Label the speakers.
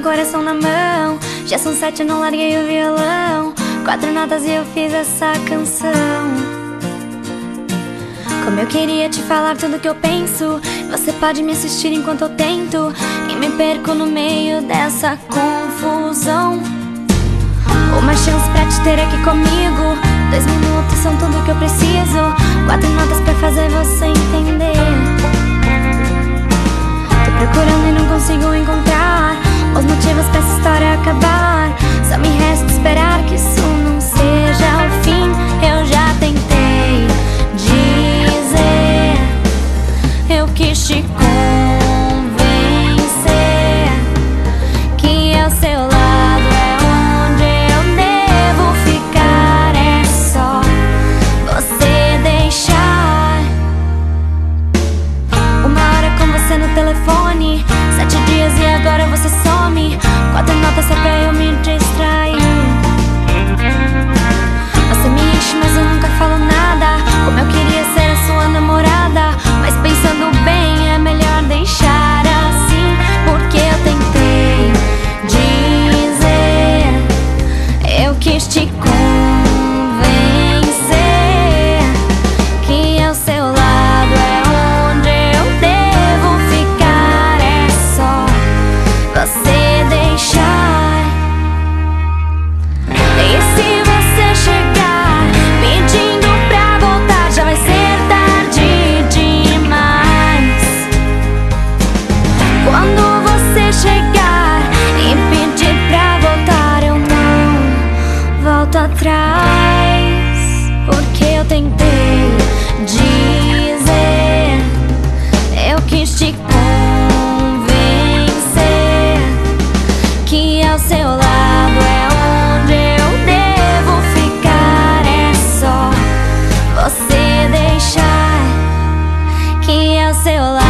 Speaker 1: coração na mão. Já são sete, não larguei o violão. Quatro notas e eu fiz essa canção. Como eu queria te falar tudo que eu penso. Você pode me assistir enquanto eu tento. E me perco no meio dessa confusão. Uma chance pra te ter aqui comigo. Dois minutos são tudo que eu preciso. Quatro notas pra fazer você entender. Tô procurando e não consigo encontrar os motivos pra essa história acabar. Só me resta esperar que isso não seja o fim. Eu já tentei dizer, eu quis te convencer que ao seu lado é onde eu devo ficar. É só você deixar. Uma hora com você no telefone, sete dias e agora você some. volto atrás, porque eu tentei dizer, eu quis te convencer que ao seu lado é onde eu devo ficar. É só você deixar que ao seu lado.